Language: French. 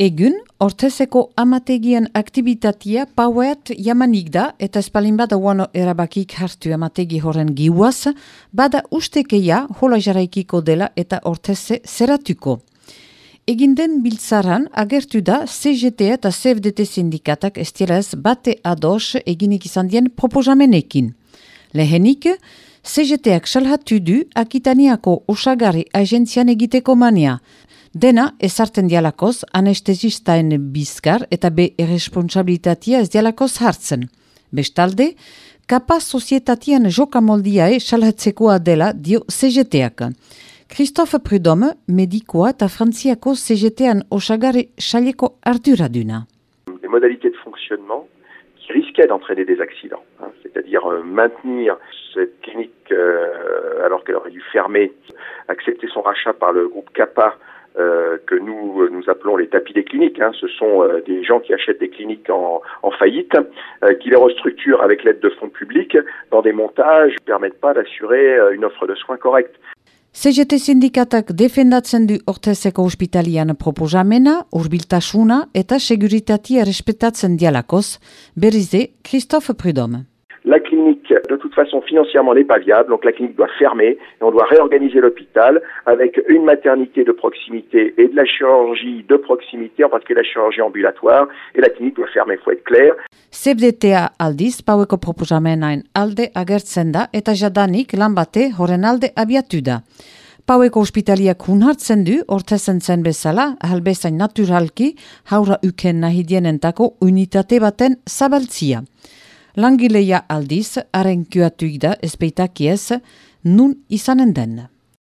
Egun, ortezeko amategien aktivitatea pauet jamanik da eta espalin bada uano erabakik hartu amategi horren giuaz, bada ustekeia hola jaraikiko dela eta orteze zeratuko. Egin den biltzaran agertu da CGT eta CFDT sindikatak estielaz bate ados eginik izan dien proposamenekin. Lehenik, CGT-ak salhatu du Akitaniako osagari agentzian egiteko mania, Dena, ezarten dialakoz, anestesistaen bizkar eta be irresponsabilitatea ez dialakoz hartzen. Bestalde, kapaz sozietatian joka moldiae salhatzekoa dela dio CGT-ak. Christophe Prudhomme, medikoa eta frantziako CGT-an osagari saleko arduraduna. Les modalités de fonctionnement qui risquaient d'entraîner des accidents, hein, c'est-à-dire euh, maintenir cette clinique euh, alors qu'elle aurait dû fermer, accepter son rachat par le groupe CAPA euh, que nous nous appelons les tapis des cliniques. Hein. Ce sont euh, des gens qui achètent des cliniques en, en faillite, euh, qui les restructurent avec l'aide de fonds publics dans des montages qui ne permettent pas d'assurer euh, une offre de soins correcte. CGT sindikatak defendatzen du ortezeko ospitalian proposamena, urbiltasuna eta seguritatea respetatzen dialakoz, berize Christophe Prudhomme. Clinique, de toute façon, financièrement n'est pas viable, donc la clinique doit fermer et on doit réorganiser l'hôpital avec une maternité de proximité et de la chirurgie de proximité, en particulier la chirurgie ambulatoire, et la clinique doit fermer, il faut être clair. CFDTA aldiz, paueko proposamenain alde agertzen da eta jadanik lan bate horren alde abiatu da. Paueko ospitaliak hunhartzen du, ortezen zen bezala, ahalbezain naturalki, haura uken nahi dienentako unitate baten zabaltzia. Langileia aldiz, haren da espeitakiez, nun izanen den.